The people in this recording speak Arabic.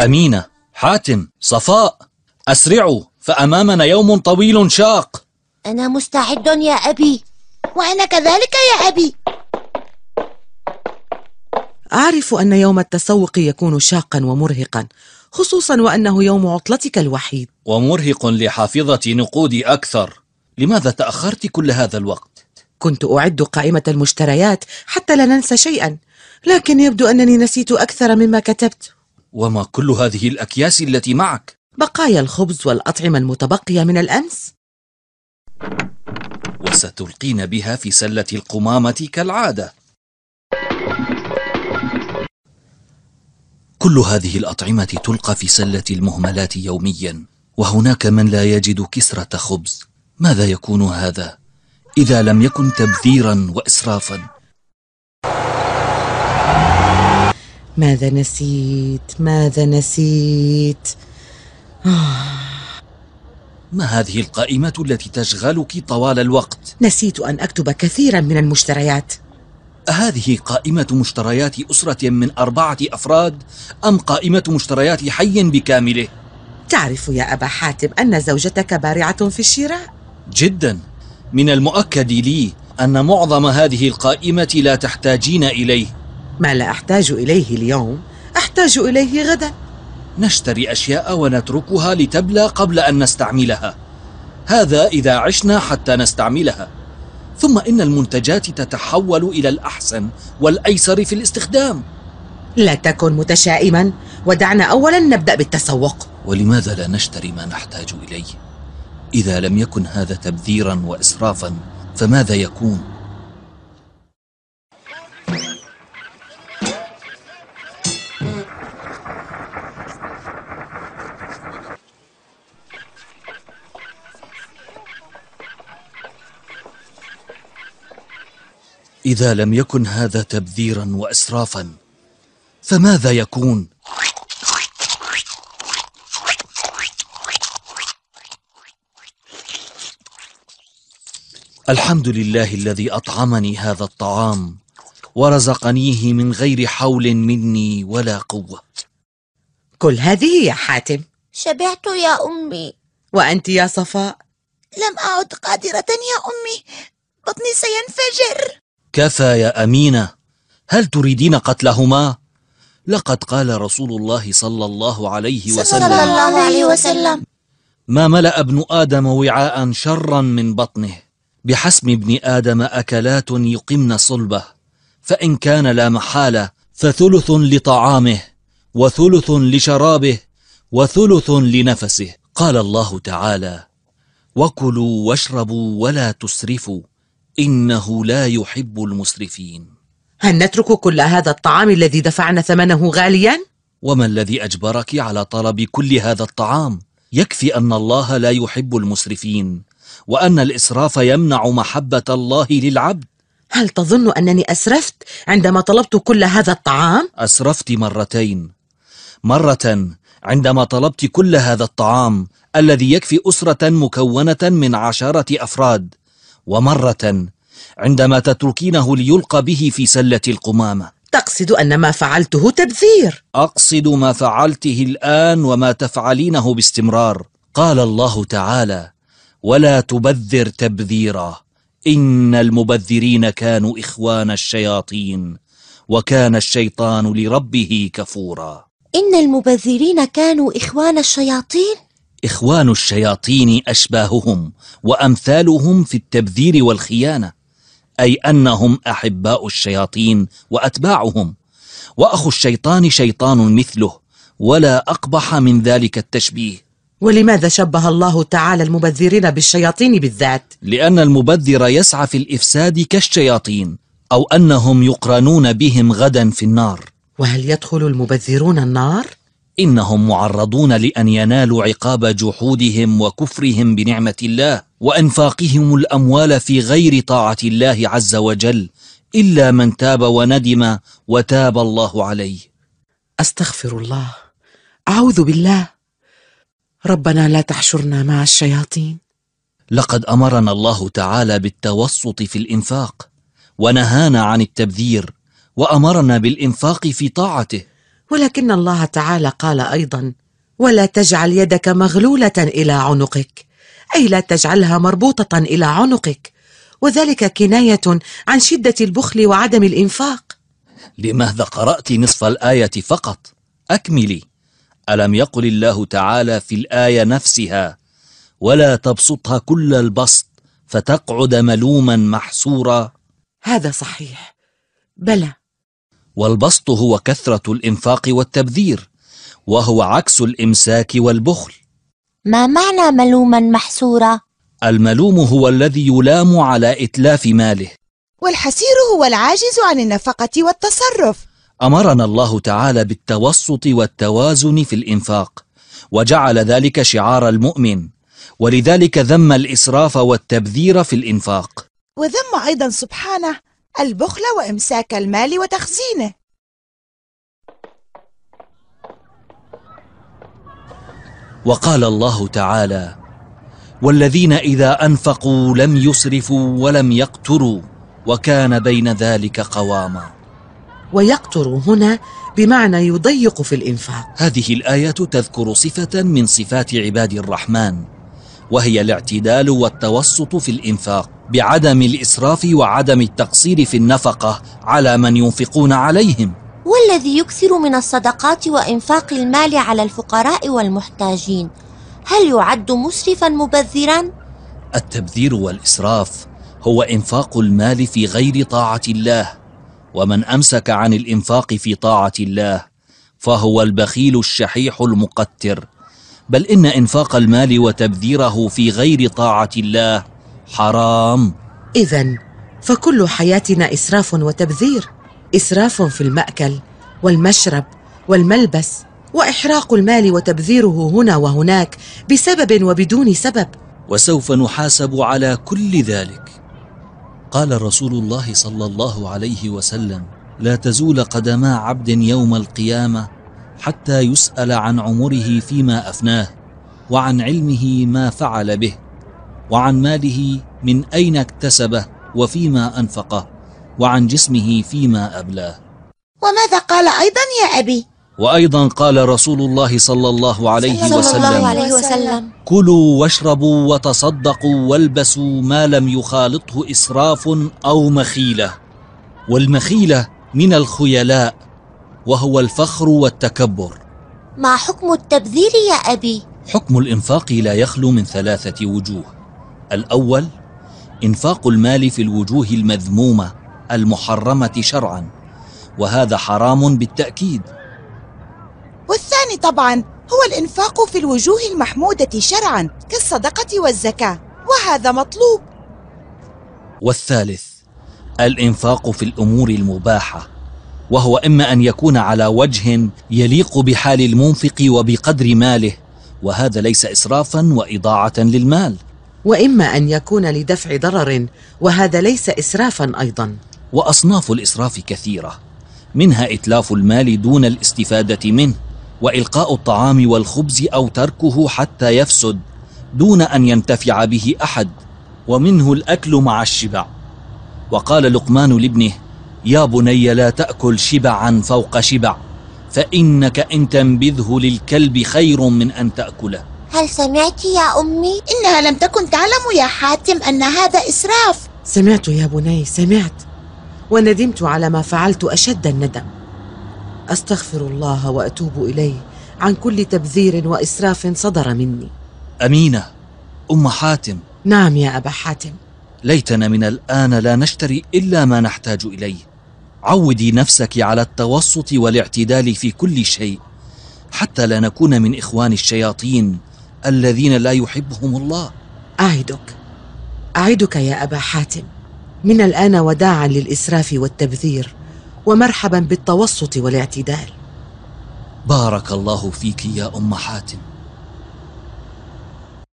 أمينة حاتم صفاء أسرعوا فأمامنا يوم طويل شاق. أنا مستعد يا أبي وأنا كذلك يا أبي. أعرف أن يوم التسوق يكون شاقا ومرهقا خصوصا وأنه يوم عطلتك الوحيد. ومرهق لحافظة نقودي أكثر. لماذا تأخرت كل هذا الوقت؟ كنت أعد قائمة المشتريات حتى لا ننسى شيئا لكن يبدو أنني نسيت أكثر مما كتبت. وما كل هذه الأكياس التي معك؟ بقايا الخبز والأطعمة المتبقية من الأمس. وستلقين بها في سلة القمامة كالعادة. كل هذه الأطعمة تلقى في سلة المهملات يوميا وهناك من لا يجد كسرة خبز. ماذا يكون هذا؟ إذا لم يكن تبذيرا وإسرافا. ماذا نسيت؟ ماذا نسيت؟ ما هذه القائمة التي تشغلك طوال الوقت؟ نسيت أن أكتب كثيرا من المشتريات. هذه قائمة مشتريات أسرة من أربعة أفراد أم قائمة مشتريات حي بكامله؟ تعرف يا أبا حاتم أن زوجتك بارعة في الشراء؟ جدا. من المؤكد لي أن معظم هذه القائمة لا تحتاجين إليه. ما لا أحتاج إليه اليوم أحتاج إليه غدا. نشتري أشياء ونتركها لتبلى قبل أن نستعملها. هذا إذا عشنا حتى نستعملها. ثم إن المنتجات تتحول إلى الأحسن والأيسر في الاستخدام. لا تكن متشائما. ودعنا أولا نبدأ بالتسوق. ولماذا لا نشتري ما نحتاج إليه؟ إذا لم يكن هذا تبذيرا وإسرافا فماذا يكون؟ إذا لم يكن هذا تبذيرا وإسرافا فماذا يكون؟ الحمد لله الذي أطعمني هذا الطعام ورزقنيه من غير حول مني ولا قوة. كل هذه يا حاتم. شبعت يا أمي. وأنت يا صفاء؟ لم أعد قادرة يا أمي. بطني سينفجر. كفى يا أمينة هل تريدين قتلهما؟ لقد قال رسول الله صلى الله عليه وسلم. صلى الله عليه وسلم. ما ملأ ابن آدم وعاء شرا من بطنه؟ بحسب ابن آدم أكلات يقمن صلبه فإن كان لا محالة فثلث لطعامه وثلث لشرابه وثلث لنفسه. قال الله تعالى وكلوا واشربوا ولا تسرفوا. إنه لا يحب المسرفين هل نترك كل هذا الطعام الذي دفعنا ثمنه غاليا؟ وما الذي أجبرك على طلب كل هذا الطعام؟ يكفي أن الله لا يحب المسرفين وأن الإسراف يمنع محبة الله للعبد هل تظن أنني أسرفت عندما طلبت كل هذا الطعام؟ أسرفت مرتين مرة عندما طلبت كل هذا الطعام الذي يكفي أسرة مكونة من عشرة أفراد ومرة عندما تتركينه ليلقى به في سلة القمامة. تقصد أن ما فعلته تبذير. أقصد ما فعلته الآن وما تفعلينه باستمرار. قال الله تعالى ولا تبذر تبذيرا. إن المبذرين كانوا إخوان الشياطين وكان الشيطان لربه كفورا. إن المبذرين كانوا إخوان الشياطين؟ إخوان الشياطين أشباههم وأمثالهم في التبذير والخيانة أي أنهم أحباء الشياطين وأتباعهم وأخو الشيطان شيطان مثله ولا أقبح من ذلك التشبيه ولماذا شبه الله تعالى المبذرين بالشياطين بالذات؟ لأن المبذر يسعى في الإفساد كالشياطين أو أنهم يقرنون بهم غدا في النار وهل يدخل المبذرون النار؟ إنهم معرضون لأن ينالوا عقاب جحودهم وكفرهم بنعمة الله وإنفاقهم الأموال في غير طاعة الله عز وجل إلا من تاب وندم وتاب الله عليه. أستغفر الله. أعوذ بالله. ربنا لا تحشرنا مع الشياطين. لقد أمرنا الله تعالى بالتوسط في الإنفاق ونهانا عن التبذير وأمرنا بالإنفاق في طاعته. ولكن الله تعالى قال أيضا ولا تجعل يدك مغلولة إلى عنقك. أي لا تجعلها مربوطة إلى عنقك. وذلك كناية عن شدة البخل وعدم الإنفاق. لماذا قرأت نصف الآية فقط؟ أكملي. ألم يقل الله تعالى في الآية نفسها ولا تبسطها كل البسط فتقعد ملوما محسورا هذا صحيح. بلى. والبسط هو كثرة الإنفاق والتبذير وهو عكس الإمساك والبخل. ما معنى ملوما محسورا؟ الملوم هو الذي يلام على إتلاف ماله. والحسير هو العاجز عن النفقة والتصرف. أمرنا الله تعالى بالتوسط والتوازن في الإنفاق وجعل ذلك شعار المؤمن ولذلك ذم الإسراف والتبذير في الإنفاق. وذم أيضا سبحانه البخل وإمساك المال وتخزينه. وقال الله تعالى والذين إذا أنفقوا لم يسرفوا ولم يقتروا وكان بين ذلك قواما. ويقتر هنا بمعنى يضيق في الإنفاق. هذه الآية تذكر صفة من صفات عباد الرحمن. وهي الاعتدال والتوسط في الإنفاق بعدم الإسراف وعدم التقصير في النفقة على من ينفقون عليهم. والذي يكثر من الصدقات وإنفاق المال على الفقراء والمحتاجين. هل يعد مسرفا مبذرا؟ التبذير والإسراف هو إنفاق المال في غير طاعة الله ومن أمسك عن الإنفاق في طاعة الله فهو البخيل الشحيح المقتر. بل إن إنفاق المال وتبذيره في غير طاعة الله حرام. إذا فكل حياتنا إسراف وتبذير إسراف في المأكل والمشرب والملبس وإحراق المال وتبذيره هنا وهناك بسبب وبدون سبب. وسوف نحاسب على كل ذلك. قال رسول الله صلى الله عليه وسلم لا تزول قدما عبد يوم القيامة حتى يسأل عن عمره فيما أفناه وعن علمه ما فعل به وعن ماله من أين اكتسبه وفيما أنفقه وعن جسمه فيما أبلاه وماذا قال أيضا يا أبي؟ وأيضا قال رسول الله صلى الله عليه صلى وسلم الله عليه وسلم كلوا واشربوا وتصدقوا والبسوا ما لم يخالطه إسراف أو مخيلة والمخيلة من الخيلاء وهو الفخر والتكبر. ما حكم التبذير يا أبي؟ حكم الإنفاق لا يخلو من ثلاثة وجوه. الأول إنفاق المال في الوجوه المذمومة المحرمة شرعا وهذا حرام بالتأكيد. والثاني طبعا هو الإنفاق في الوجوه المحمودة شرعا كالصدقة والزكاة وهذا مطلوب. والثالث الإنفاق في الأمور المباحة. وهو إما أن يكون على وجه يليق بحال المنفق وبقدر ماله وهذا ليس اسرافا وإضاعة للمال. وإما أن يكون لدفع ضرر وهذا ليس إسرافا أيضا. وأصناف الإسراف كثيرة منها إتلاف المال دون الاستفادة منه وإلقاء الطعام والخبز أو تركه حتى يفسد دون أن ينتفع به أحد ومنه الأكل مع الشبع. وقال لقمان لابنه يا بني لا تأكل شبعا فوق شبع فإنك إن تنبذه للكلب خير من أن تأكله. هل سمعت يا أمي؟ إنها لم تكن تعلم يا حاتم أن هذا إسراف. سمعت يا بني سمعت وندمت على ما فعلت أشد الندم. أستغفر الله وأتوب إليه عن كل تبذير وإسراف صدر مني. أمينة أم حاتم. نعم يا أبا حاتم. ليتنا من الآن لا نشتري إلا ما نحتاج إليه. عودي نفسك على التوسط والاعتدال في كل شيء حتى لا نكون من إخوان الشياطين الذين لا يحبهم الله. أعدك. أعدك يا أبا حاتم. من الآن وداعا للإسراف والتبذير ومرحبا بالتوسط والاعتدال. بارك الله فيك يا أم حاتم.